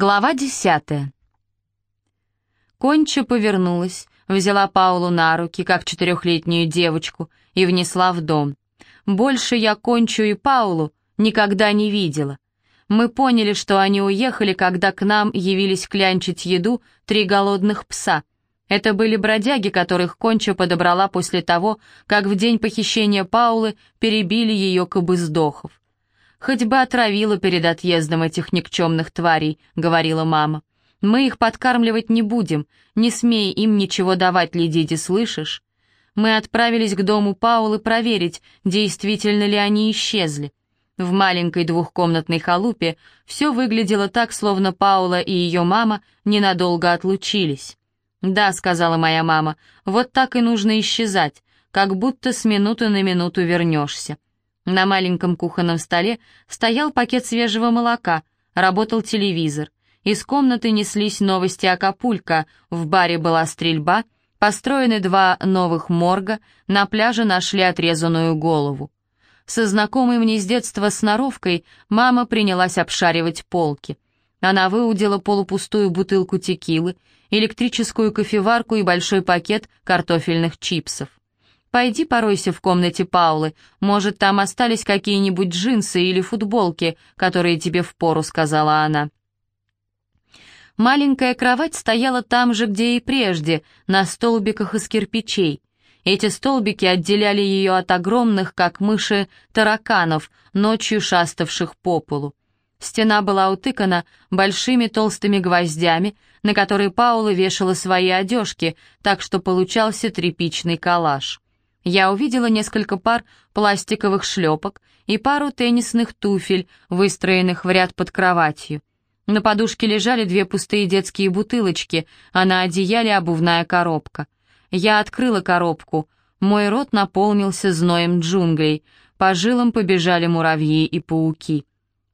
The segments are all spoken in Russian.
Глава десятая. Конча повернулась, взяла Паулу на руки, как четырехлетнюю девочку, и внесла в дом. Больше я Кончу и Паулу никогда не видела. Мы поняли, что они уехали, когда к нам явились клянчить еду три голодных пса. Это были бродяги, которых Конча подобрала после того, как в день похищения Паулы перебили ее кобыздохов. «Хоть бы отравила перед отъездом этих никчемных тварей», — говорила мама. «Мы их подкармливать не будем, не смей им ничего давать, Ледиди, слышишь?» Мы отправились к дому Паулы проверить, действительно ли они исчезли. В маленькой двухкомнатной халупе все выглядело так, словно Паула и ее мама ненадолго отлучились. «Да», — сказала моя мама, — «вот так и нужно исчезать, как будто с минуты на минуту вернешься». На маленьком кухонном столе стоял пакет свежего молока, работал телевизор. Из комнаты неслись новости Акапулько, в баре была стрельба, построены два новых морга, на пляже нашли отрезанную голову. Со знакомой мне с детства сноровкой мама принялась обшаривать полки. Она выудила полупустую бутылку текилы, электрическую кофеварку и большой пакет картофельных чипсов. Пойди поройся в комнате Паулы, может, там остались какие-нибудь джинсы или футболки, которые тебе впору», — сказала она. Маленькая кровать стояла там же, где и прежде, на столбиках из кирпичей. Эти столбики отделяли ее от огромных, как мыши, тараканов, ночью шаставших по полу. Стена была утыкана большими толстыми гвоздями, на которые Паула вешала свои одежки, так что получался тряпичный коллаж. Я увидела несколько пар пластиковых шлепок и пару теннисных туфель, выстроенных в ряд под кроватью. На подушке лежали две пустые детские бутылочки, а на одеяле обувная коробка. Я открыла коробку. Мой рот наполнился зноем джунглей. По жилам побежали муравьи и пауки.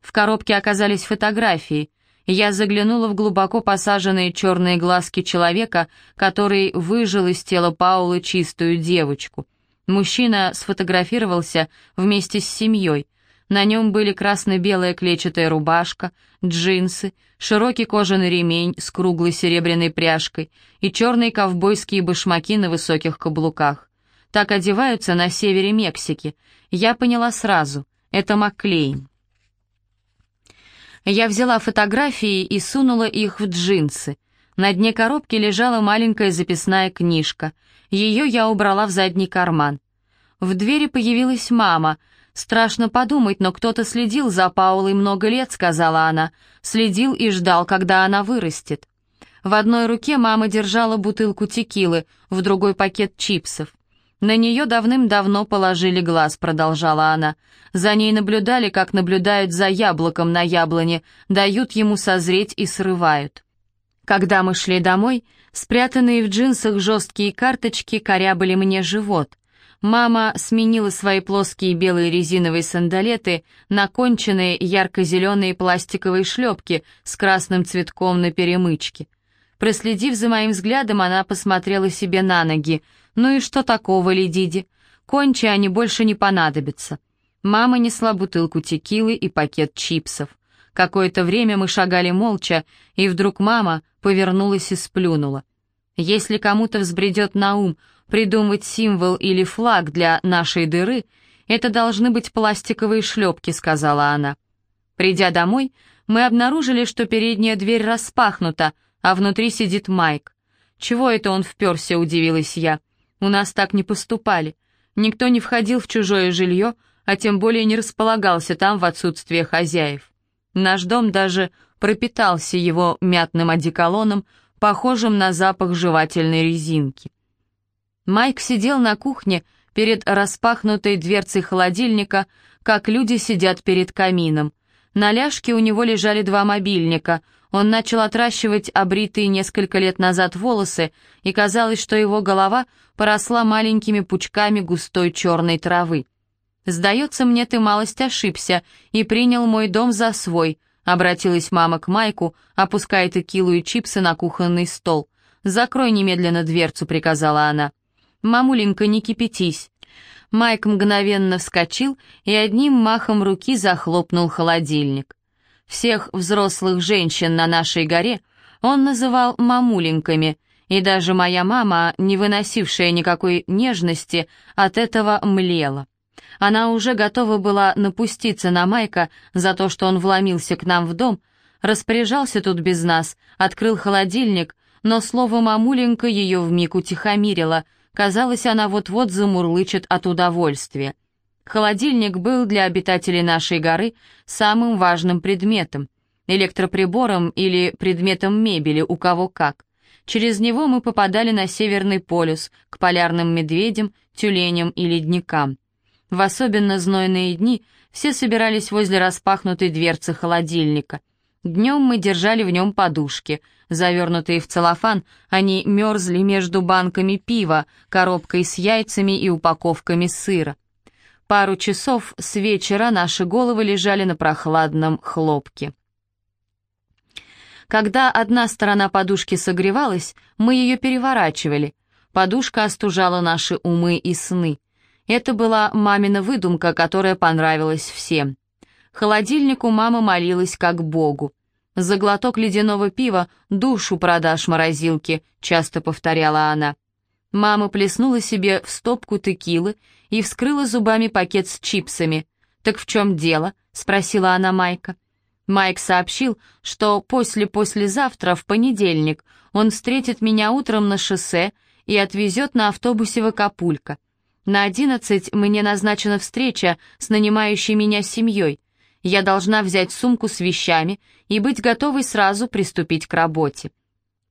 В коробке оказались фотографии. Я заглянула в глубоко посаженные черные глазки человека, который выжил из тела Паулы чистую девочку. Мужчина сфотографировался вместе с семьей. На нем были красно-белая клетчатая рубашка, джинсы, широкий кожаный ремень с круглой серебряной пряжкой и черные ковбойские башмаки на высоких каблуках. Так одеваются на севере Мексики. Я поняла сразу. Это Маклейн. Я взяла фотографии и сунула их в джинсы. На дне коробки лежала маленькая записная книжка. Ее я убрала в задний карман. В двери появилась мама. «Страшно подумать, но кто-то следил за Паулой много лет», — сказала она. «Следил и ждал, когда она вырастет». В одной руке мама держала бутылку текилы, в другой пакет чипсов. «На нее давным-давно положили глаз», — продолжала она. «За ней наблюдали, как наблюдают за яблоком на яблоне, дают ему созреть и срывают». Когда мы шли домой, спрятанные в джинсах жесткие карточки корябали мне живот. Мама сменила свои плоские белые резиновые сандалеты на конченые ярко-зеленые пластиковые шлепки с красным цветком на перемычке. Проследив за моим взглядом, она посмотрела себе на ноги. «Ну и что такого, Ледиди? Кончи они больше не понадобятся». Мама несла бутылку текилы и пакет чипсов. Какое-то время мы шагали молча, и вдруг мама повернулась и сплюнула. Если кому-то взбредет на ум придумать символ или флаг для нашей дыры, это должны быть пластиковые шлепки», — сказала она. Придя домой, мы обнаружили, что передняя дверь распахнута, а внутри сидит Майк. «Чего это он вперся?» — удивилась я. «У нас так не поступали. Никто не входил в чужое жилье, а тем более не располагался там в отсутствие хозяев. Наш дом даже пропитался его мятным одеколоном, похожим на запах жевательной резинки. Майк сидел на кухне перед распахнутой дверцей холодильника, как люди сидят перед камином. На ляжке у него лежали два мобильника. Он начал отращивать обритые несколько лет назад волосы, и казалось, что его голова поросла маленькими пучками густой черной травы. «Сдается мне, ты малость ошибся и принял мой дом за свой», — обратилась мама к Майку, опуская текилу и чипсы на кухонный стол. «Закрой немедленно дверцу», — приказала она. «Мамуленька, не кипятись». Майк мгновенно вскочил и одним махом руки захлопнул холодильник. Всех взрослых женщин на нашей горе он называл мамуленьками, и даже моя мама, не выносившая никакой нежности, от этого млела. Она уже готова была напуститься на Майка за то, что он вломился к нам в дом, распоряжался тут без нас, открыл холодильник, но слово «мамуленька» ее вмиг утихомирило, казалось, она вот-вот замурлычет от удовольствия. Холодильник был для обитателей нашей горы самым важным предметом, электроприбором или предметом мебели, у кого как. Через него мы попадали на Северный полюс, к полярным медведям, тюленям и ледникам. В особенно знойные дни все собирались возле распахнутой дверцы холодильника. Днем мы держали в нем подушки. Завернутые в целлофан, они мерзли между банками пива, коробкой с яйцами и упаковками сыра. Пару часов с вечера наши головы лежали на прохладном хлопке. Когда одна сторона подушки согревалась, мы ее переворачивали. Подушка остужала наши умы и сны. Это была мамина выдумка, которая понравилась всем. Холодильнику мама молилась как богу. «За глоток ледяного пива душу продашь морозилке», — часто повторяла она. Мама плеснула себе в стопку текилы и вскрыла зубами пакет с чипсами. «Так в чем дело?» — спросила она Майка. Майк сообщил, что после-послезавтра, в понедельник, он встретит меня утром на шоссе и отвезет на автобусе в Акапулько. На одиннадцать мне назначена встреча с нанимающей меня семьей. Я должна взять сумку с вещами и быть готовой сразу приступить к работе.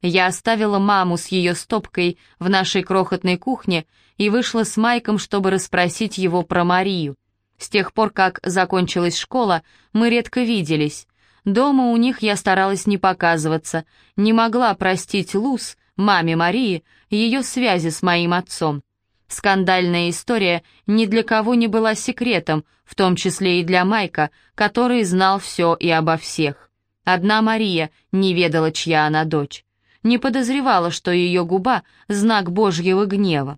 Я оставила маму с ее стопкой в нашей крохотной кухне и вышла с Майком, чтобы расспросить его про Марию. С тех пор, как закончилась школа, мы редко виделись. Дома у них я старалась не показываться, не могла простить Луз, маме Марии, ее связи с моим отцом. Скандальная история ни для кого не была секретом, в том числе и для Майка, который знал все и обо всех. Одна Мария не ведала, чья она дочь не подозревала, что ее губа — знак Божьего гнева.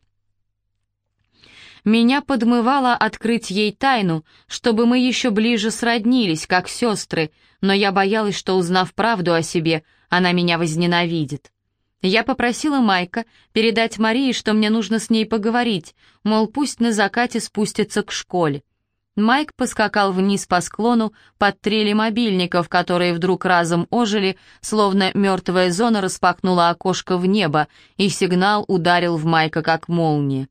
Меня подмывало открыть ей тайну, чтобы мы еще ближе сроднились, как сестры, но я боялась, что, узнав правду о себе, она меня возненавидит. Я попросила Майка передать Марии, что мне нужно с ней поговорить, мол, пусть на закате спустится к школе. Майк поскакал вниз по склону под трели мобильников, которые вдруг разом ожили, словно мертвая зона распахнула окошко в небо, и сигнал ударил в Майка как молния.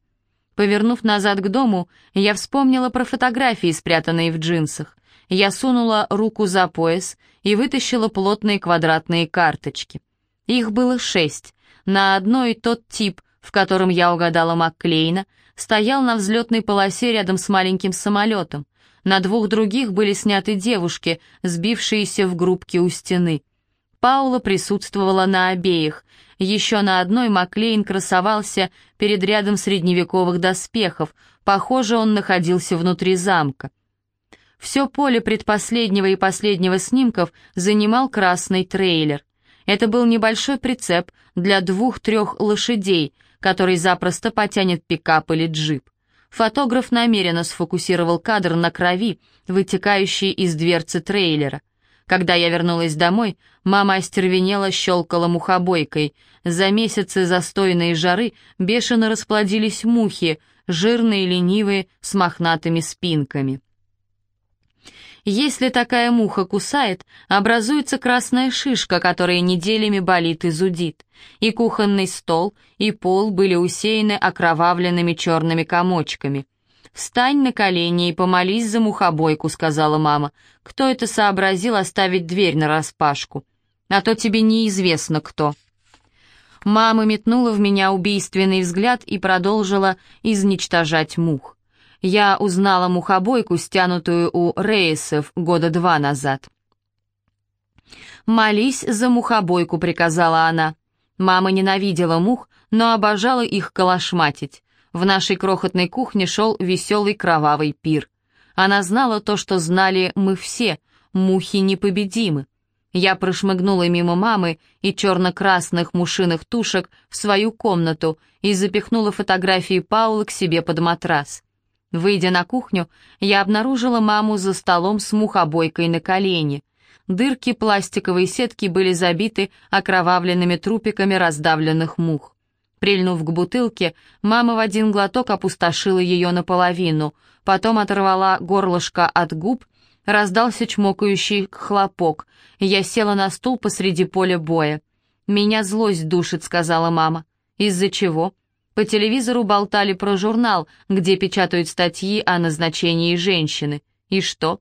Повернув назад к дому, я вспомнила про фотографии, спрятанные в джинсах. Я сунула руку за пояс и вытащила плотные квадратные карточки. Их было шесть. На одной тот тип, в котором я угадала Макклейна, стоял на взлетной полосе рядом с маленьким самолетом. На двух других были сняты девушки, сбившиеся в группки у стены. Паула присутствовала на обеих. Еще на одной Маклейн красовался перед рядом средневековых доспехов. Похоже, он находился внутри замка. Все поле предпоследнего и последнего снимков занимал красный трейлер. Это был небольшой прицеп для двух-трех лошадей, который запросто потянет пикап или джип. Фотограф намеренно сфокусировал кадр на крови, вытекающей из дверцы трейлера. Когда я вернулась домой, мама остервенела щелкала мухобойкой. За месяцы застойной жары бешено расплодились мухи, жирные, ленивые, с мохнатыми спинками. Если такая муха кусает, образуется красная шишка, которая неделями болит и зудит. И кухонный стол, и пол были усеяны окровавленными черными комочками. «Встань на колени и помолись за мухобойку», — сказала мама. «Кто это сообразил оставить дверь нараспашку? А то тебе неизвестно кто». Мама метнула в меня убийственный взгляд и продолжила изничтожать мух. Я узнала мухобойку, стянутую у рейсов года два назад. «Молись за мухобойку», — приказала она. Мама ненавидела мух, но обожала их колошматить. В нашей крохотной кухне шел веселый кровавый пир. Она знала то, что знали мы все, мухи непобедимы. Я прошмыгнула мимо мамы и черно-красных мушиных тушек в свою комнату и запихнула фотографии Паулы к себе под матрас. Выйдя на кухню, я обнаружила маму за столом с мухобойкой на колени. Дырки пластиковой сетки были забиты окровавленными трупиками раздавленных мух. Прильнув к бутылке, мама в один глоток опустошила ее наполовину, потом оторвала горлышко от губ, раздался чмокающий хлопок. Я села на стул посреди поля боя. «Меня злость душит», — сказала мама. «Из-за чего?» По телевизору болтали про журнал, где печатают статьи о назначении женщины. И что?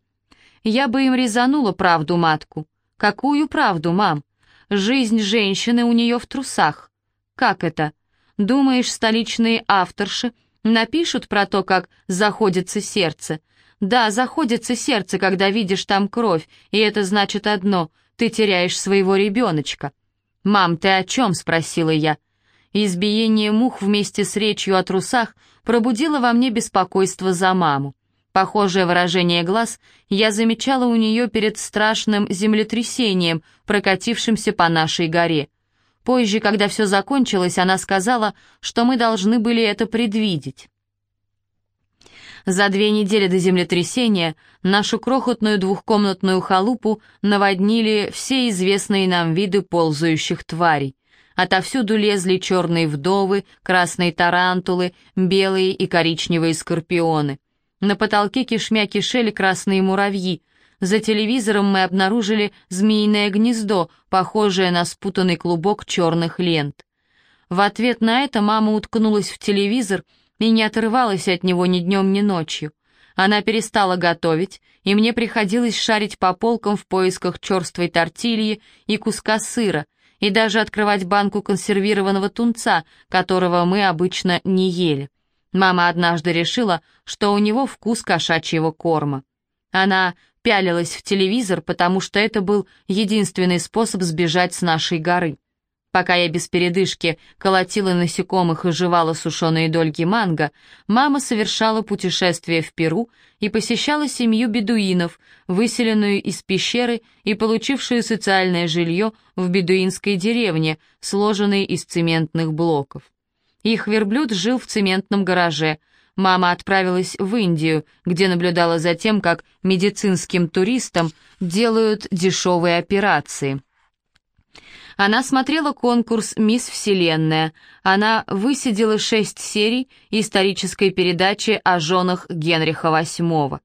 Я бы им резанула правду матку. Какую правду, мам? Жизнь женщины у нее в трусах. Как это? Думаешь, столичные авторши напишут про то, как заходится сердце? Да, заходится сердце, когда видишь там кровь, и это значит одно — ты теряешь своего ребеночка. «Мам, ты о чем?» — спросила я. Избиение мух вместе с речью о трусах пробудило во мне беспокойство за маму. Похожее выражение глаз я замечала у нее перед страшным землетрясением, прокатившимся по нашей горе. Позже, когда все закончилось, она сказала, что мы должны были это предвидеть. За две недели до землетрясения нашу крохотную двухкомнатную халупу наводнили все известные нам виды ползающих тварей. Отовсюду лезли черные вдовы, красные тарантулы, белые и коричневые скорпионы. На потолке кишмя кишели красные муравьи. За телевизором мы обнаружили змеиное гнездо, похожее на спутанный клубок черных лент. В ответ на это мама уткнулась в телевизор и не отрывалась от него ни днем, ни ночью. Она перестала готовить, и мне приходилось шарить по полкам в поисках черствой тортильи и куска сыра, и даже открывать банку консервированного тунца, которого мы обычно не ели. Мама однажды решила, что у него вкус кошачьего корма. Она пялилась в телевизор, потому что это был единственный способ сбежать с нашей горы. Пока я без передышки колотила насекомых и жевала сушеные дольки манго, мама совершала путешествие в Перу и посещала семью бедуинов, выселенную из пещеры и получившую социальное жилье в бедуинской деревне, сложенной из цементных блоков. Их верблюд жил в цементном гараже. Мама отправилась в Индию, где наблюдала за тем, как медицинским туристам делают дешевые операции – она смотрела конкурс «Мисс Вселенная». Она высидела шесть серий исторической передачи о женах Генриха VIII.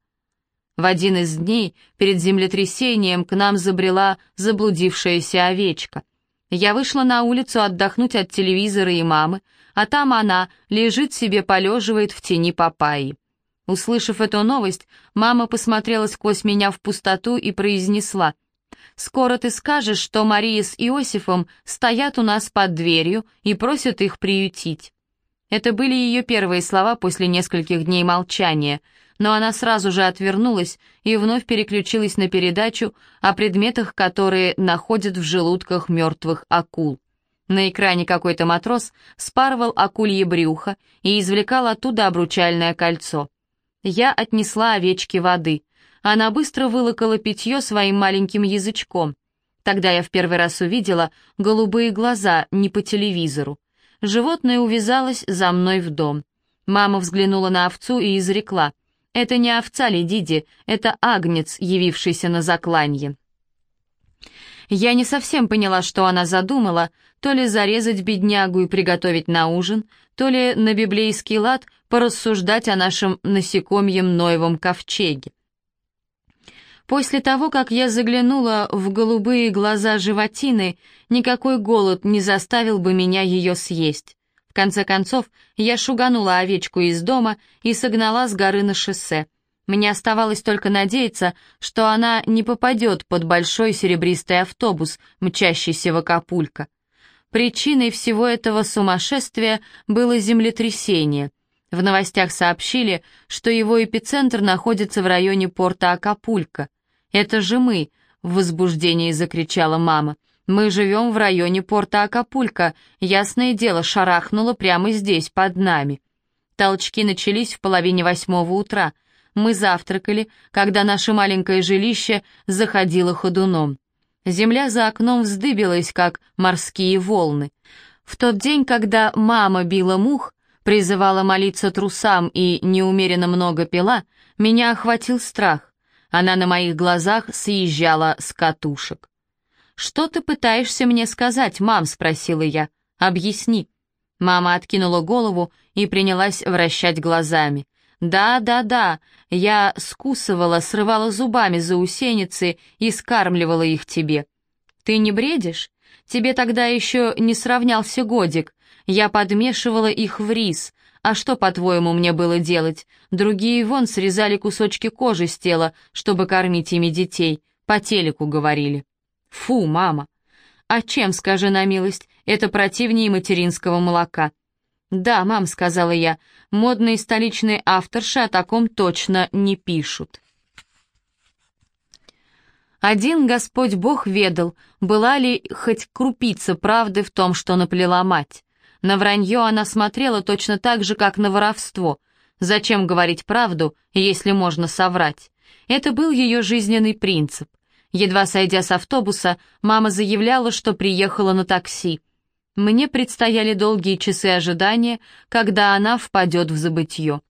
В один из дней перед землетрясением к нам забрела заблудившаяся овечка. Я вышла на улицу отдохнуть от телевизора и мамы, а там она лежит себе, полеживает в тени папайи. Услышав эту новость, мама посмотрела сквозь меня в пустоту и произнесла — Скоро ты скажешь, что Мария с Иосифом стоят у нас под дверью и просят их приютить». Это были ее первые слова после нескольких дней молчания, но она сразу же отвернулась и вновь переключилась на передачу о предметах, которые находят в желудках мертвых акул. На экране какой-то матрос спарывал акулье брюхо и извлекал оттуда обручальное кольцо. Я отнесла овечке воды. Она быстро вылокала питье своим маленьким язычком. Тогда я в первый раз увидела голубые глаза не по телевизору. Животное увязалось за мной в дом. Мама взглянула на овцу и изрекла. «Это не овца, Ледиди, это агнец, явившийся на закланье». Я не совсем поняла, что она задумала, то ли зарезать беднягу и приготовить на ужин, то ли на библейский лад порассуждать о нашем насекомьем Ноевом ковчеге. После того, как я заглянула в голубые глаза животины, никакой голод не заставил бы меня ее съесть. В конце концов, я шуганула овечку из дома и согнала с горы на шоссе. Мне оставалось только надеяться, что она не попадет под большой серебристый автобус, мчащийся в Акапулько. Причиной всего этого сумасшествия было землетрясение. В новостях сообщили, что его эпицентр находится в районе порта Акапулько. «Это же мы!» — в возбуждении закричала мама. «Мы живем в районе порта Акапулько. Ясное дело, шарахнуло прямо здесь, под нами». Толчки начались в половине восьмого утра. Мы завтракали, когда наше маленькое жилище заходило ходуном. Земля за окном вздыбилась, как морские волны. В тот день, когда мама била мух, призывала молиться трусам и неумеренно много пила, меня охватил страх. Она на моих глазах съезжала с катушек. «Что ты пытаешься мне сказать, мам?» — спросила я. «Объясни». Мама откинула голову и принялась вращать глазами. «Да, да, да, я скусывала, срывала зубами заусеницы и скармливала их тебе. Ты не бредишь? Тебе тогда еще не сравнялся годик. Я подмешивала их в рис. А что, по-твоему, мне было делать? Другие вон срезали кусочки кожи с тела, чтобы кормить ими детей. По телеку говорили. Фу, мама. А чем, скажи на милость, это противнее материнского молока? «Да, мам», — сказала я, — «модные столичные авторши о таком точно не пишут». Один Господь Бог ведал, была ли хоть крупица правды в том, что наплела мать. На вранье она смотрела точно так же, как на воровство. Зачем говорить правду, если можно соврать? Это был ее жизненный принцип. Едва сойдя с автобуса, мама заявляла, что приехала на такси. Мне предстояли долгие часы ожидания, когда она впадет в забытье.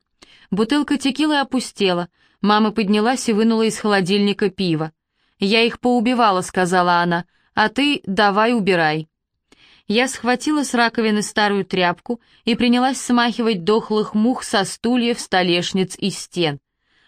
Бутылка текилы опустела. Мама поднялась и вынула из холодильника пиво. «Я их поубивала», — сказала она, — «а ты давай убирай». Я схватила с раковины старую тряпку и принялась смахивать дохлых мух со стульев, столешниц и стен.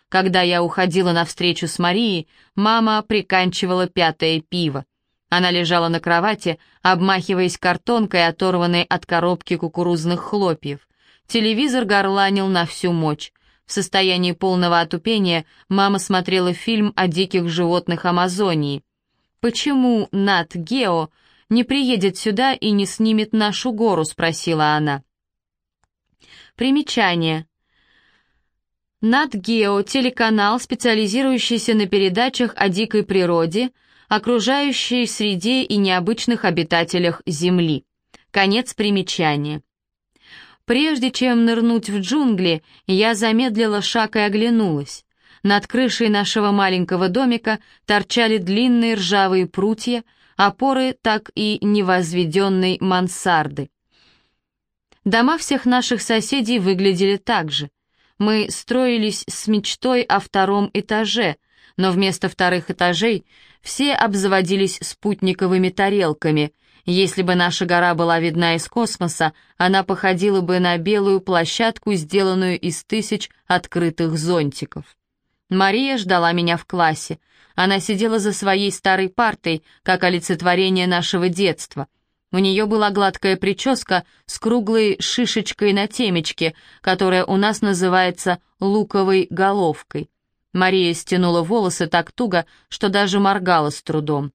Когда я уходила навстречу с Марией, мама приканчивала пятое пиво. Она лежала на кровати, обмахиваясь картонкой, оторванной от коробки кукурузных хлопьев. Телевизор горланил на всю мощь. В состоянии полного отупения мама смотрела фильм о диких животных Амазонии. «Почему Нат Гео не приедет сюда и не снимет нашу гору?» — спросила она. Примечание. Нат Гео — телеканал, специализирующийся на передачах о дикой природе — окружающей среде и необычных обитателях Земли. Конец примечания. Прежде чем нырнуть в джунгли, я замедлила шаг и оглянулась. Над крышей нашего маленького домика торчали длинные ржавые прутья, опоры так и невозведенной мансарды. Дома всех наших соседей выглядели так же. Мы строились с мечтой о втором этаже, но вместо вторых этажей все обзаводились спутниковыми тарелками. Если бы наша гора была видна из космоса, она походила бы на белую площадку, сделанную из тысяч открытых зонтиков. Мария ждала меня в классе. Она сидела за своей старой партой, как олицетворение нашего детства. У нее была гладкая прическа с круглой шишечкой на темечке, которая у нас называется луковой головкой. Мария стянула волосы так туго, что даже моргала с трудом.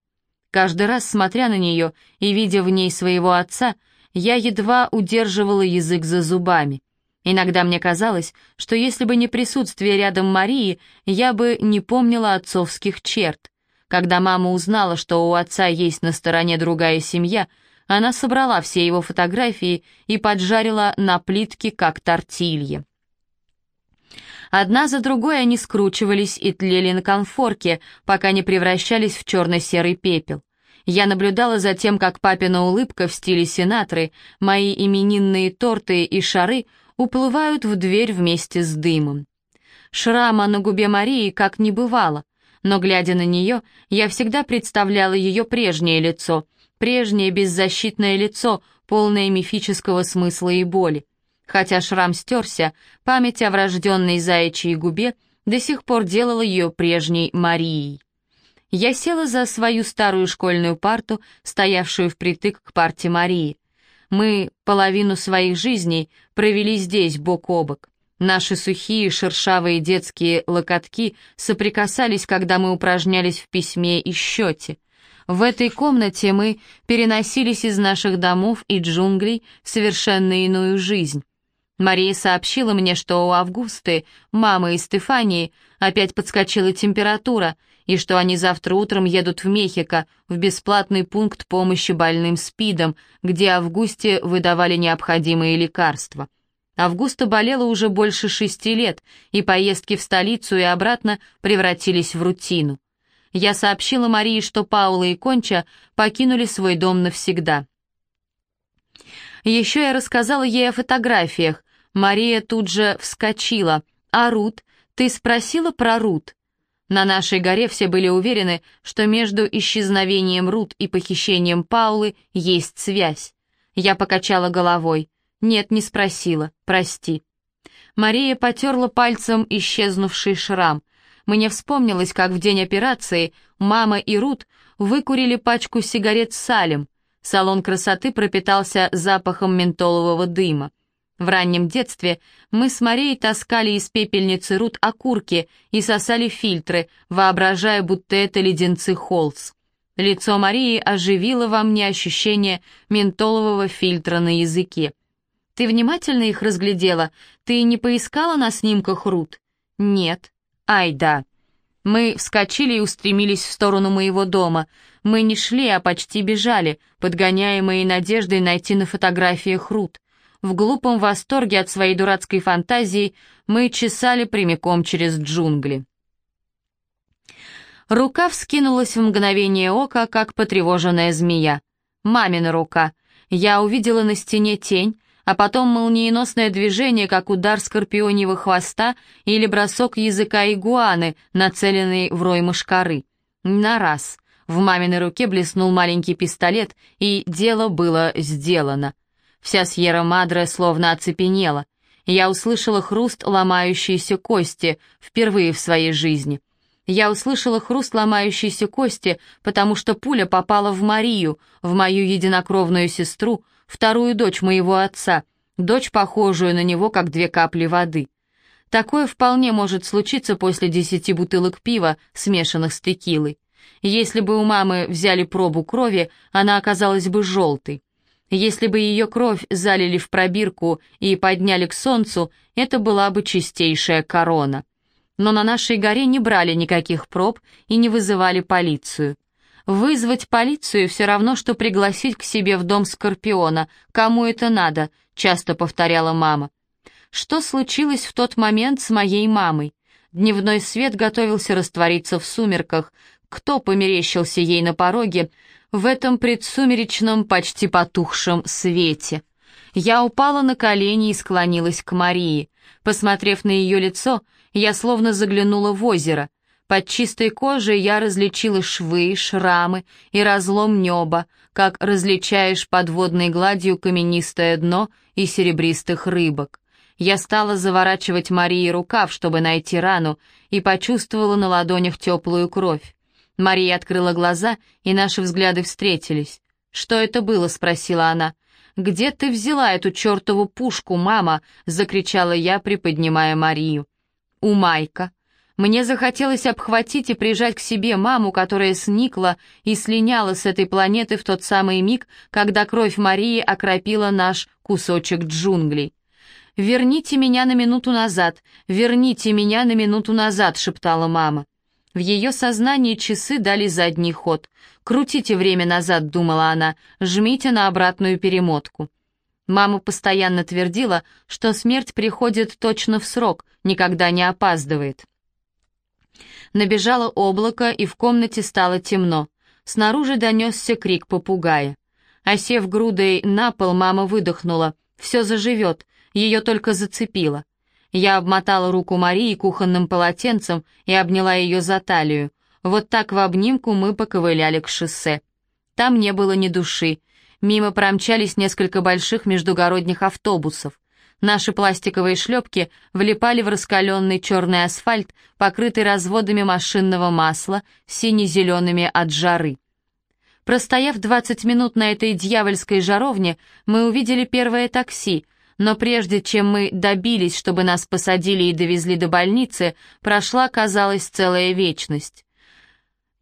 Каждый раз, смотря на нее и видя в ней своего отца, я едва удерживала язык за зубами. Иногда мне казалось, что если бы не присутствие рядом Марии, я бы не помнила отцовских черт. Когда мама узнала, что у отца есть на стороне другая семья, она собрала все его фотографии и поджарила на плитке, как тортилье. Одна за другой они скручивались и тлели на конфорке, пока не превращались в черно-серый пепел. Я наблюдала за тем, как папина улыбка в стиле сенатры, мои именинные торты и шары уплывают в дверь вместе с дымом. Шрама на губе Марии как не бывало, но, глядя на нее, я всегда представляла ее прежнее лицо, прежнее беззащитное лицо, полное мифического смысла и боли. Хотя шрам стерся, память о врожденной заячьей губе до сих пор делала ее прежней Марией. Я села за свою старую школьную парту, стоявшую впритык к парте Марии. Мы половину своих жизней провели здесь бок о бок. Наши сухие шершавые детские локотки соприкасались, когда мы упражнялись в письме и счете. В этой комнате мы переносились из наших домов и джунглей в совершенно иную жизнь. Мария сообщила мне, что у Августы, мамы и Стефании, опять подскочила температура, и что они завтра утром едут в Мехико, в бесплатный пункт помощи больным СПИДом, где Августе выдавали необходимые лекарства. Августа болела уже больше шести лет, и поездки в столицу и обратно превратились в рутину. Я сообщила Марии, что Паула и Конча покинули свой дом навсегда. Еще я рассказала ей о фотографиях, Мария тут же вскочила. «А Рут? Ты спросила про Рут?» На нашей горе все были уверены, что между исчезновением Рут и похищением Паулы есть связь. Я покачала головой. Нет, не спросила. Прости. Мария потерла пальцем исчезнувший шрам. Мне вспомнилось, как в день операции мама и Рут выкурили пачку сигарет с салем. Салон красоты пропитался запахом ментолового дыма. В раннем детстве мы с Марией таскали из пепельницы Рут окурки и сосали фильтры, воображая, будто это леденцы Холц. Лицо Марии оживило во мне ощущение ментолового фильтра на языке. «Ты внимательно их разглядела? Ты не поискала на снимках Рут?» «Нет». «Ай, да». Мы вскочили и устремились в сторону моего дома. Мы не шли, а почти бежали, подгоняемые надеждой найти на фотографиях Рут. В глупом восторге от своей дурацкой фантазии мы чесали прямиком через джунгли. Рука вскинулась в мгновение ока, как потревоженная змея. Мамина рука. Я увидела на стене тень, а потом молниеносное движение, как удар скорпионьего хвоста или бросок языка игуаны, нацеленный в рой мышкары. На раз. В маминой руке блеснул маленький пистолет, и дело было сделано. Вся Сьерра-Мадре словно оцепенела. Я услышала хруст ломающейся кости впервые в своей жизни. Я услышала хруст ломающейся кости, потому что пуля попала в Марию, в мою единокровную сестру, вторую дочь моего отца, дочь, похожую на него, как две капли воды. Такое вполне может случиться после десяти бутылок пива, смешанных с текилой. Если бы у мамы взяли пробу крови, она оказалась бы желтой. Если бы ее кровь залили в пробирку и подняли к солнцу, это была бы чистейшая корона. Но на нашей горе не брали никаких проб и не вызывали полицию. Вызвать полицию все равно, что пригласить к себе в дом Скорпиона. Кому это надо? Часто повторяла мама. Что случилось в тот момент с моей мамой? Дневной свет готовился раствориться в сумерках. Кто померещился ей на пороге, в этом предсумеречном, почти потухшем свете. Я упала на колени и склонилась к Марии. Посмотрев на ее лицо, я словно заглянула в озеро. Под чистой кожей я различила швы, шрамы и разлом неба, как различаешь под водной гладью каменистое дно и серебристых рыбок. Я стала заворачивать Марии рукав, чтобы найти рану, и почувствовала на ладонях теплую кровь. Мария открыла глаза, и наши взгляды встретились. «Что это было?» — спросила она. «Где ты взяла эту чертову пушку, мама?» — закричала я, приподнимая Марию. «У Майка». Мне захотелось обхватить и прижать к себе маму, которая сникла и слиняла с этой планеты в тот самый миг, когда кровь Марии окропила наш кусочек джунглей. «Верните меня на минуту назад, верните меня на минуту назад», — шептала мама. В ее сознании часы дали задний ход. «Крутите время назад», — думала она, — «жмите на обратную перемотку». Мама постоянно твердила, что смерть приходит точно в срок, никогда не опаздывает. Набежало облако, и в комнате стало темно. Снаружи донесся крик попугая. Осев грудой на пол, мама выдохнула. «Все заживет», ее только зацепило. Я обмотала руку Марии кухонным полотенцем и обняла ее за талию. Вот так в обнимку мы поковыляли к шоссе. Там не было ни души. Мимо промчались несколько больших междугородних автобусов. Наши пластиковые шлепки влипали в раскаленный черный асфальт, покрытый разводами машинного масла, сине-зелеными от жары. Простояв 20 минут на этой дьявольской жаровне, мы увидели первое такси — но прежде чем мы добились, чтобы нас посадили и довезли до больницы, прошла, казалось, целая вечность.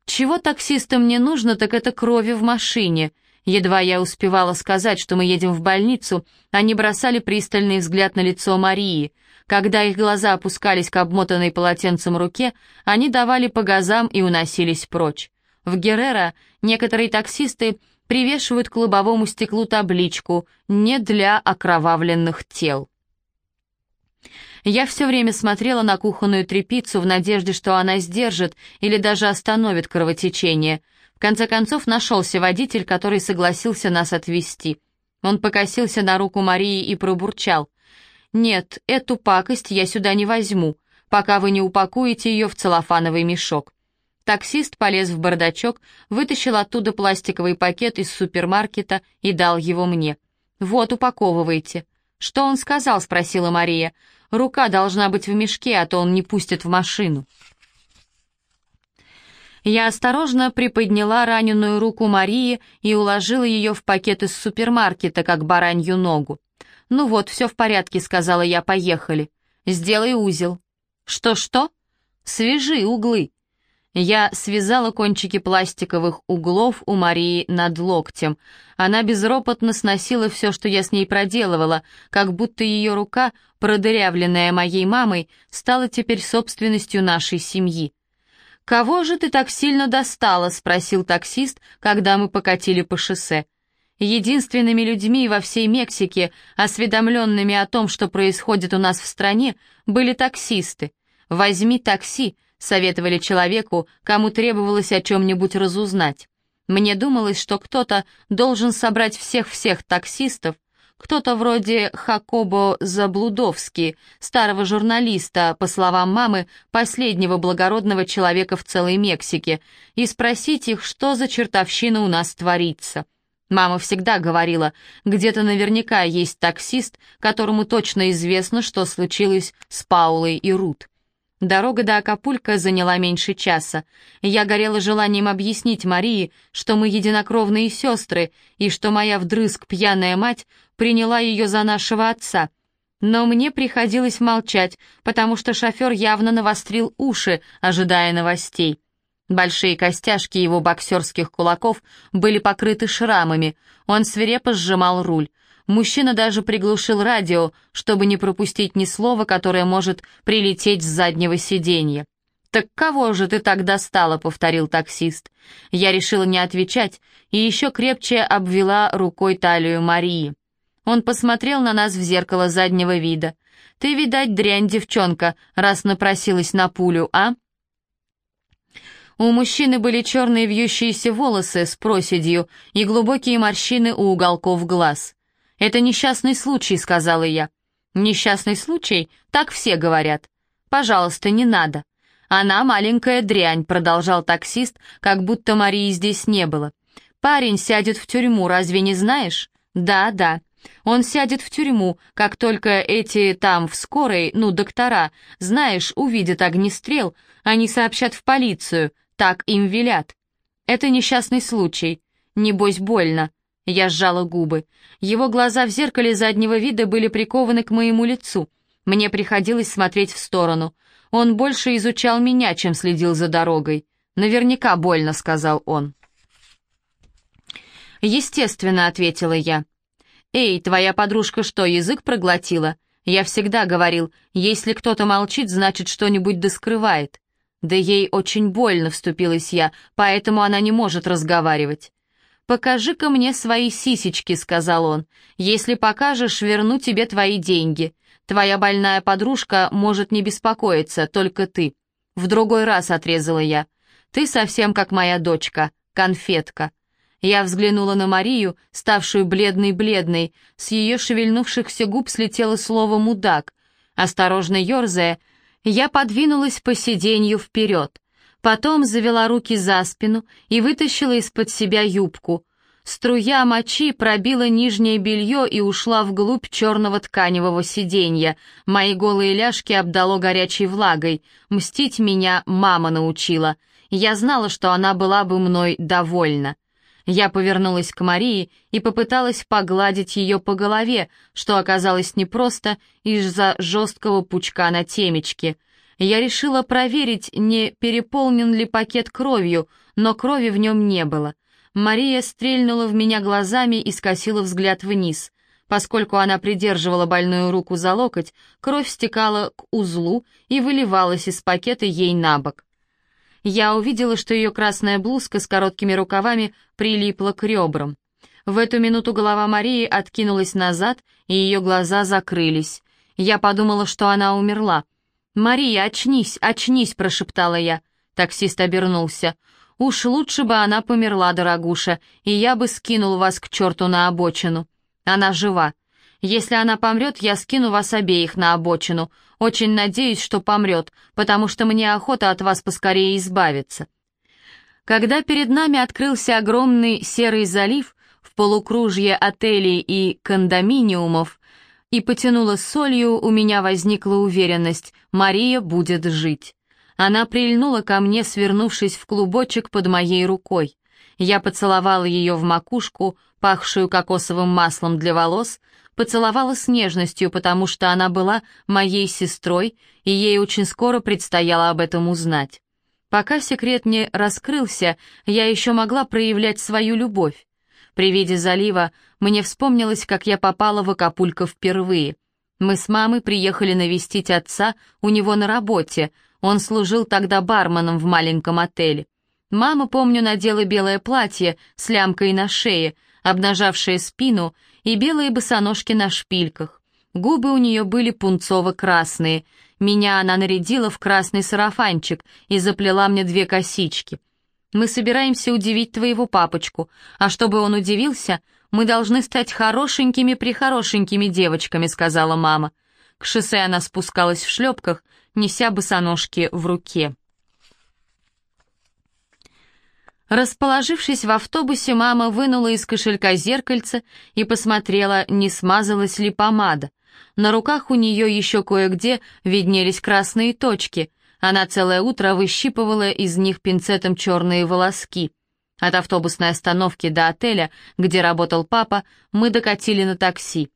Чего таксистам не нужно, так это крови в машине. Едва я успевала сказать, что мы едем в больницу, они бросали пристальный взгляд на лицо Марии. Когда их глаза опускались к обмотанной полотенцем руке, они давали по газам и уносились прочь. В Геррера некоторые таксисты привешивают к лобовому стеклу табличку «Не для окровавленных тел». Я все время смотрела на кухонную тряпицу в надежде, что она сдержит или даже остановит кровотечение. В конце концов нашелся водитель, который согласился нас отвезти. Он покосился на руку Марии и пробурчал. «Нет, эту пакость я сюда не возьму. пока вы не упакуете ее в целлофановый мешок. Таксист полез в бардачок, вытащил оттуда пластиковый пакет из супермаркета и дал его мне. «Вот, упаковывайте». «Что он сказал?» — спросила Мария. «Рука должна быть в мешке, а то он не пустит в машину». Я осторожно приподняла раненую руку Марии и уложила ее в пакет из супермаркета, как баранью ногу. «Ну вот, все в порядке», — сказала я, — «поехали». «Сделай узел». «Что-что?» «Свяжи углы». Я связала кончики пластиковых углов у Марии над локтем. Она безропотно сносила все, что я с ней проделывала, как будто ее рука, продырявленная моей мамой, стала теперь собственностью нашей семьи. «Кого же ты так сильно достала?» — спросил таксист, когда мы покатили по шоссе. Единственными людьми во всей Мексике, осведомленными о том, что происходит у нас в стране, были таксисты. «Возьми такси», советовали человеку, кому требовалось о чем-нибудь разузнать. Мне думалось, что кто-то должен собрать всех-всех таксистов, кто-то вроде Хакобо Заблудовски, старого журналиста, по словам мамы, последнего благородного человека в целой Мексике, и спросить их, что за чертовщина у нас творится. Мама всегда говорила, где-то наверняка есть таксист, которому точно известно, что случилось с Паулой и Рут. Дорога до Акапулько заняла меньше часа. Я горела желанием объяснить Марии, что мы единокровные сестры, и что моя вдрызг пьяная мать приняла ее за нашего отца. Но мне приходилось молчать, потому что шофер явно навострил уши, ожидая новостей. Большие костяшки его боксерских кулаков были покрыты шрамами, он свирепо сжимал руль. Мужчина даже приглушил радио, чтобы не пропустить ни слова, которое может прилететь с заднего сиденья. «Так кого же ты так достала?» — повторил таксист. Я решила не отвечать и еще крепче обвела рукой талию Марии. Он посмотрел на нас в зеркало заднего вида. «Ты, видать, дрянь, девчонка, раз напросилась на пулю, а?» У мужчины были черные вьющиеся волосы с проседью и глубокие морщины у уголков глаз. «Это несчастный случай», — сказала я. «Несчастный случай? Так все говорят. Пожалуйста, не надо». «Она маленькая дрянь», — продолжал таксист, как будто Марии здесь не было. «Парень сядет в тюрьму, разве не знаешь?» «Да, да. Он сядет в тюрьму, как только эти там в скорой, ну, доктора, знаешь, увидят огнестрел, они сообщат в полицию, так им велят. Это несчастный случай. Небось, больно. Я сжала губы. Его глаза в зеркале заднего вида были прикованы к моему лицу. Мне приходилось смотреть в сторону. Он больше изучал меня, чем следил за дорогой. «Наверняка больно», — сказал он. «Естественно», — ответила я. «Эй, твоя подружка что, язык проглотила? Я всегда говорил, если кто-то молчит, значит, что-нибудь доскрывает». «Да ей очень больно», — вступилась я, «поэтому она не может разговаривать». «Покажи-ка мне свои сисечки», — сказал он. «Если покажешь, верну тебе твои деньги. Твоя больная подружка может не беспокоиться, только ты». В другой раз отрезала я. «Ты совсем как моя дочка, конфетка». Я взглянула на Марию, ставшую бледной-бледной. С ее шевельнувшихся губ слетело слово «мудак». Осторожно ерзая, я подвинулась по сиденью вперед. Потом завела руки за спину и вытащила из-под себя юбку. Струя мочи пробила нижнее белье и ушла вглубь черного тканевого сиденья. Мои голые ляжки обдало горячей влагой. Мстить меня мама научила. Я знала, что она была бы мной довольна. Я повернулась к Марии и попыталась погладить ее по голове, что оказалось непросто из-за жесткого пучка на темечке — я решила проверить, не переполнен ли пакет кровью, но крови в нем не было. Мария стрельнула в меня глазами и скосила взгляд вниз. Поскольку она придерживала больную руку за локоть, кровь стекала к узлу и выливалась из пакета ей на бок. Я увидела, что ее красная блузка с короткими рукавами прилипла к ребрам. В эту минуту голова Марии откинулась назад, и ее глаза закрылись. Я подумала, что она умерла, «Мария, очнись, очнись!» — прошептала я. Таксист обернулся. «Уж лучше бы она померла, дорогуша, и я бы скинул вас к черту на обочину. Она жива. Если она помрет, я скину вас обеих на обочину. Очень надеюсь, что помрет, потому что мне охота от вас поскорее избавиться». Когда перед нами открылся огромный серый залив в полукружье отелей и кондоминиумов и потянуло солью, у меня возникла уверенность, Мария будет жить. Она прильнула ко мне, свернувшись в клубочек под моей рукой. Я поцеловала ее в макушку, пахшую кокосовым маслом для волос, поцеловала с нежностью, потому что она была моей сестрой, и ей очень скоро предстояло об этом узнать. Пока секрет не раскрылся, я еще могла проявлять свою любовь. При виде залива мне вспомнилось, как я попала в Акапулько впервые. Мы с мамой приехали навестить отца у него на работе, он служил тогда барменом в маленьком отеле. Мама, помню, надела белое платье с лямкой на шее, обнажавшее спину, и белые босоножки на шпильках. Губы у нее были пунцово-красные. Меня она нарядила в красный сарафанчик и заплела мне две косички. Мы собираемся удивить твоего папочку, а чтобы он удивился, мы должны стать хорошенькими-прихорошенькими девочками», — сказала мама. К шоссе она спускалась в шлепках, неся босоножки в руке. Расположившись в автобусе, мама вынула из кошелька зеркальце и посмотрела, не смазалась ли помада. На руках у нее еще кое-где виднелись красные точки. Она целое утро выщипывала из них пинцетом черные волоски. От автобусной остановки до отеля, где работал папа, мы докатили на такси.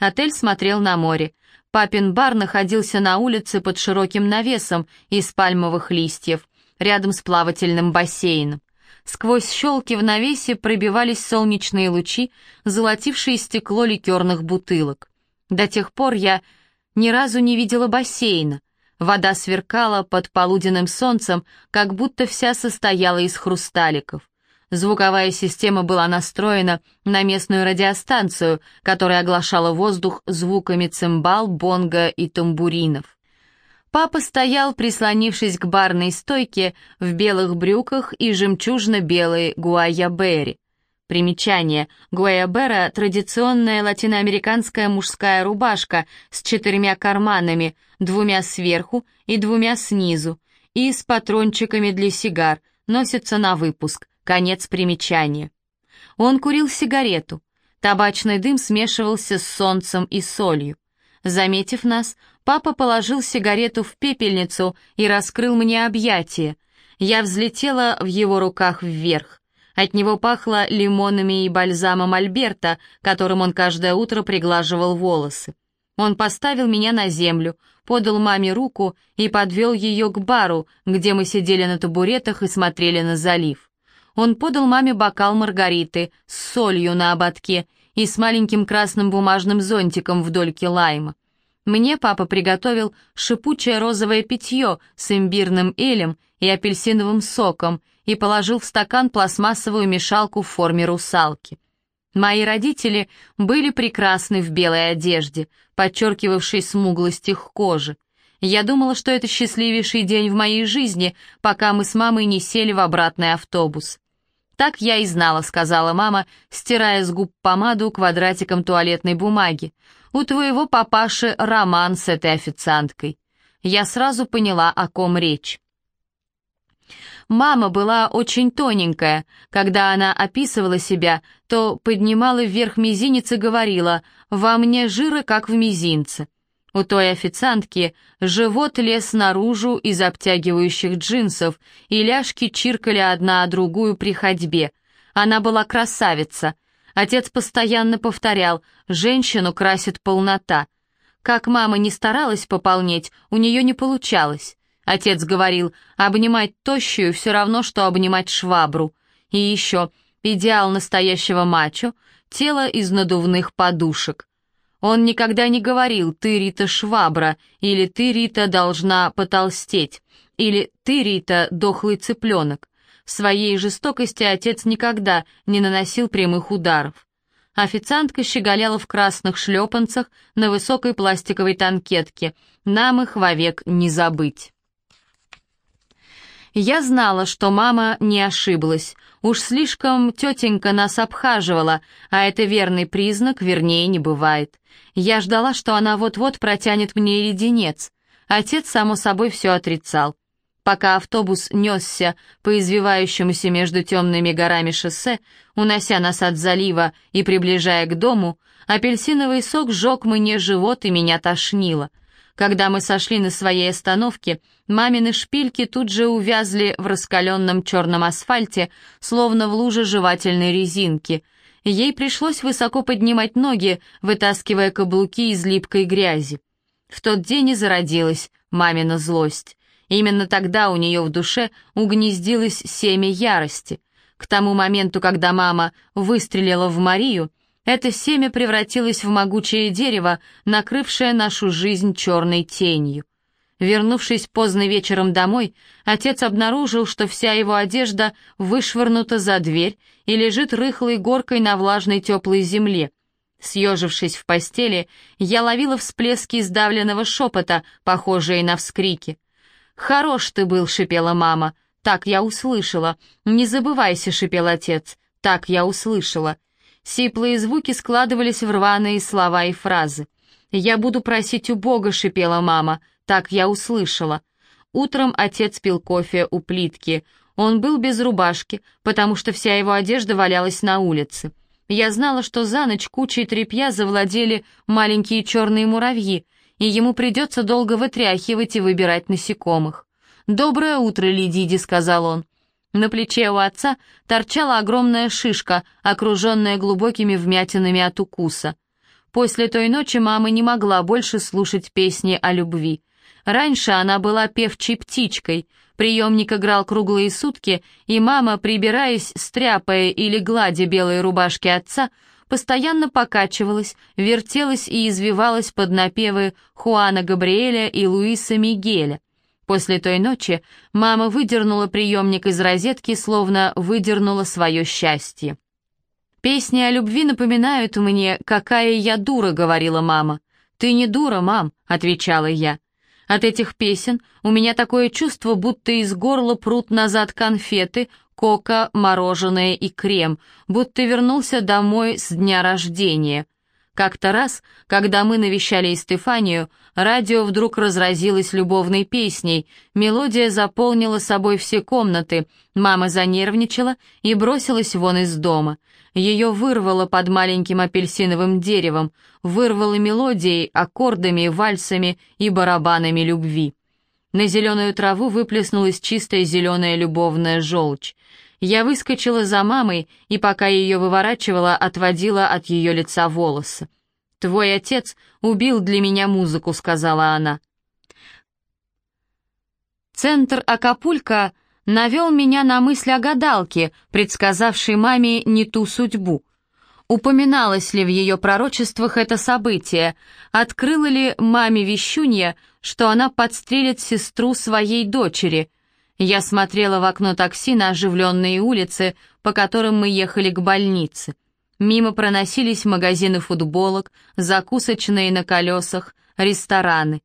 Отель смотрел на море. Папин бар находился на улице под широким навесом из пальмовых листьев, рядом с плавательным бассейном. Сквозь щелки в навесе пробивались солнечные лучи, золотившие стекло ликерных бутылок. До тех пор я ни разу не видела бассейна. Вода сверкала под полуденным солнцем, как будто вся состояла из хрусталиков. Звуковая система была настроена на местную радиостанцию, которая оглашала воздух звуками цимбал, бонго и тамбуринов. Папа стоял, прислонившись к барной стойке, в белых брюках и жемчужно-белой гуайабери. Примечание. Гуайабера — традиционная латиноамериканская мужская рубашка с четырьмя карманами, двумя сверху и двумя снизу, и с патрончиками для сигар, носится на выпуск. Конец примечания. Он курил сигарету. Табачный дым смешивался с солнцем и солью. Заметив нас, папа положил сигарету в пепельницу и раскрыл мне объятия. Я взлетела в его руках вверх. От него пахло лимонами и бальзамом Альберта, которым он каждое утро приглаживал волосы. Он поставил меня на землю, подал маме руку и подвел ее к бару, где мы сидели на табуретах и смотрели на залив. Он подал маме бокал маргариты с солью на ободке и с маленьким красным бумажным зонтиком вдоль лайма. Мне папа приготовил шипучее розовое питье с имбирным элем и апельсиновым соком и положил в стакан пластмассовую мешалку в форме русалки. Мои родители были прекрасны в белой одежде, подчеркивавшей смуглость их кожи. Я думала, что это счастливейший день в моей жизни, пока мы с мамой не сели в обратный автобус. «Так я и знала», — сказала мама, стирая с губ помаду квадратиком туалетной бумаги. «У твоего папаши роман с этой официанткой». Я сразу поняла, о ком речь. Мама была очень тоненькая. Когда она описывала себя, то поднимала вверх мизинец и говорила «Во мне жира, как в мизинце». У той официантки живот лез наружу из обтягивающих джинсов, и ляжки чиркали одна о другую при ходьбе. Она была красавица. Отец постоянно повторял «женщину красит полнота». Как мама не старалась пополнеть, у нее не получалось. Отец говорил, обнимать тощую все равно, что обнимать швабру. И еще, идеал настоящего мачо — тело из надувных подушек. Он никогда не говорил «ты, Рита, швабра» или «ты, Рита, должна потолстеть» или «ты, Рита, дохлый цыпленок». Своей жестокости отец никогда не наносил прямых ударов. Официантка щеголяла в красных шлепанцах на высокой пластиковой танкетке. Нам их вовек не забыть. Я знала, что мама не ошиблась. Уж слишком тетенька нас обхаживала, а это верный признак, вернее, не бывает. Я ждала, что она вот-вот протянет мне леденец. Отец, само собой, все отрицал. Пока автобус несся по извивающемуся между темными горами шоссе, унося нас от залива и приближая к дому, апельсиновый сок сжег мне живот и меня тошнило. Когда мы сошли на своей остановке, мамины шпильки тут же увязли в раскаленном черном асфальте, словно в луже жевательной резинки. Ей пришлось высоко поднимать ноги, вытаскивая каблуки из липкой грязи. В тот день и зародилась мамина злость. Именно тогда у нее в душе угнездилось семя ярости. К тому моменту, когда мама выстрелила в Марию, это семя превратилось в могучее дерево, накрывшее нашу жизнь черной тенью. Вернувшись поздно вечером домой, отец обнаружил, что вся его одежда вышвырнута за дверь и лежит рыхлой горкой на влажной теплой земле. Съежившись в постели, я ловила всплески издавленного шепота, похожие на вскрики. «Хорош ты был», — шипела мама. «Так я услышала». «Не забывайся», — шипел отец. «Так я услышала». Сиплые звуки складывались в рваные слова и фразы. «Я буду просить у Бога», — шипела мама. «Так я услышала». Утром отец пил кофе у плитки. Он был без рубашки, потому что вся его одежда валялась на улице. Я знала, что за ночь кучей тряпья завладели маленькие черные муравьи, и ему придется долго вытряхивать и выбирать насекомых. «Доброе утро, Лидиди», — сказал он. На плече у отца торчала огромная шишка, окруженная глубокими вмятинами от укуса. После той ночи мама не могла больше слушать песни о любви. Раньше она была певчей птичкой, приемник играл круглые сутки, и мама, прибираясь, стряпая или гладя белые рубашки отца, постоянно покачивалась, вертелась и извивалась под напевы Хуана Габриэля и Луиса Мигеля. После той ночи мама выдернула приемник из розетки, словно выдернула свое счастье. «Песни о любви напоминают мне, какая я дура», — говорила мама. «Ты не дура, мам», — отвечала я. От этих песен у меня такое чувство, будто из горла прут назад конфеты, кока, мороженое и крем, будто вернулся домой с дня рождения. Как-то раз, когда мы навещали Стефанию, радио вдруг разразилось любовной песней, мелодия заполнила собой все комнаты, мама занервничала и бросилась вон из дома. Ее вырвало под маленьким апельсиновым деревом, вырвало мелодией, аккордами, вальсами и барабанами любви. На зеленую траву выплеснулась чистая зеленая любовная желчь. Я выскочила за мамой и, пока ее выворачивала, отводила от ее лица волосы. «Твой отец убил для меня музыку», — сказала она. Центр Акапулько навел меня на мысль о гадалке, предсказавшей маме не ту судьбу. Упоминалось ли в ее пророчествах это событие? Открыла ли маме Вещунья, что она подстрелит сестру своей дочери? Я смотрела в окно такси на оживленные улицы, по которым мы ехали к больнице. Мимо проносились магазины футболок, закусочные на колесах, рестораны.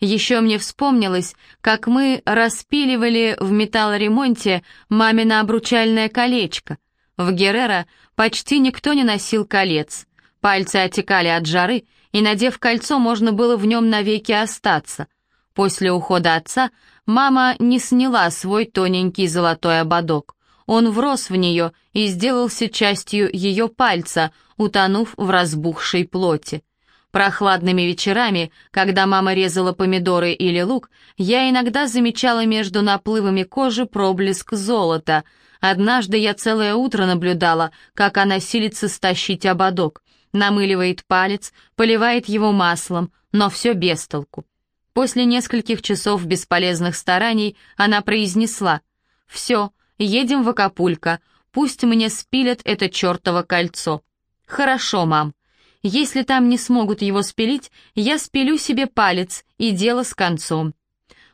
Еще мне вспомнилось, как мы распиливали в металлоремонте мамино обручальное колечко. В Геррера почти никто не носил колец. Пальцы отекали от жары, и, надев кольцо, можно было в нем навеки остаться. После ухода отца Мама не сняла свой тоненький золотой ободок. Он врос в нее и сделался частью ее пальца, утонув в разбухшей плоти. Прохладными вечерами, когда мама резала помидоры или лук, я иногда замечала между наплывами кожи проблеск золота. Однажды я целое утро наблюдала, как она силится стащить ободок, намыливает палец, поливает его маслом, но все без толку. После нескольких часов бесполезных стараний она произнесла «Все, едем в Акапулько, пусть мне спилят это чертово кольцо». «Хорошо, мам. Если там не смогут его спилить, я спилю себе палец, и дело с концом».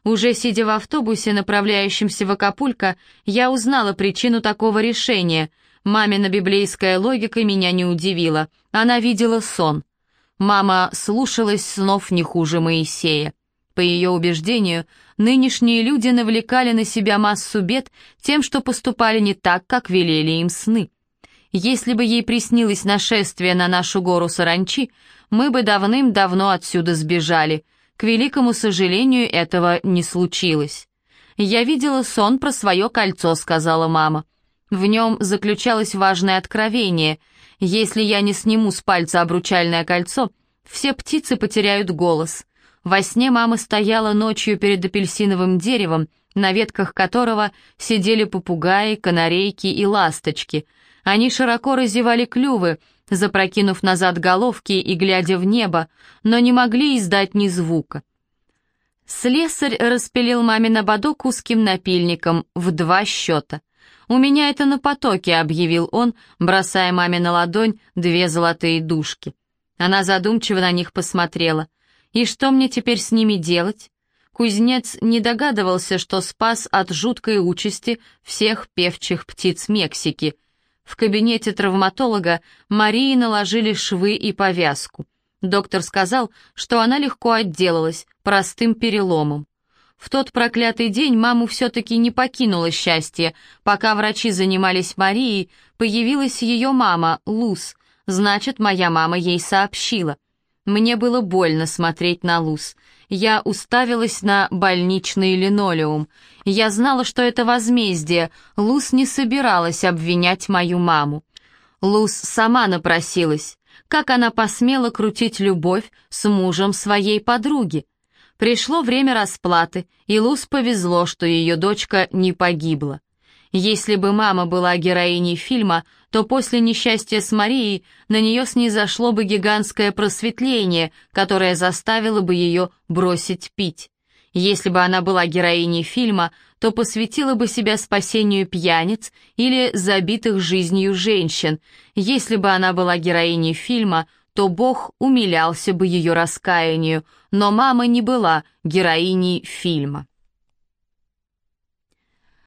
Уже сидя в автобусе, направляющемся в Акапулько, я узнала причину такого решения. Мамина библейская логика меня не удивила. Она видела сон. Мама слушалась снов не хуже Моисея. По ее убеждению, нынешние люди навлекали на себя массу бед тем, что поступали не так, как велели им сны. Если бы ей приснилось нашествие на нашу гору Саранчи, мы бы давным-давно отсюда сбежали. К великому сожалению, этого не случилось. «Я видела сон про свое кольцо», — сказала мама. В нем заключалось важное откровение. Если я не сниму с пальца обручальное кольцо, все птицы потеряют голос. Во сне мама стояла ночью перед апельсиновым деревом, на ветках которого сидели попугаи, канарейки и ласточки. Они широко разевали клювы, запрокинув назад головки и глядя в небо, но не могли издать ни звука. Слесарь распилил мамин ободок узким напильником в два счета. «У меня это на потоке», — объявил он, бросая маме на ладонь две золотые дужки. Она задумчиво на них посмотрела. «И что мне теперь с ними делать?» Кузнец не догадывался, что спас от жуткой участи всех певчих птиц Мексики. В кабинете травматолога Марии наложили швы и повязку. Доктор сказал, что она легко отделалась, простым переломом. В тот проклятый день маму все-таки не покинуло счастье. Пока врачи занимались Марией, появилась ее мама, Луз. Значит, моя мама ей сообщила. Мне было больно смотреть на Луз. Я уставилась на больничный линолеум. Я знала, что это возмездие. Луз не собиралась обвинять мою маму. Луз сама напросилась. Как она посмела крутить любовь с мужем своей подруги? Пришло время расплаты, и Луз повезло, что ее дочка не погибла. Если бы мама была героиней фильма, то после несчастья с Марией на нее снизошло бы гигантское просветление, которое заставило бы ее бросить пить. Если бы она была героиней фильма, то посвятила бы себя спасению пьяниц или забитых жизнью женщин. Если бы она была героиней фильма, то Бог умилялся бы ее раскаянию, но мама не была героиней фильма.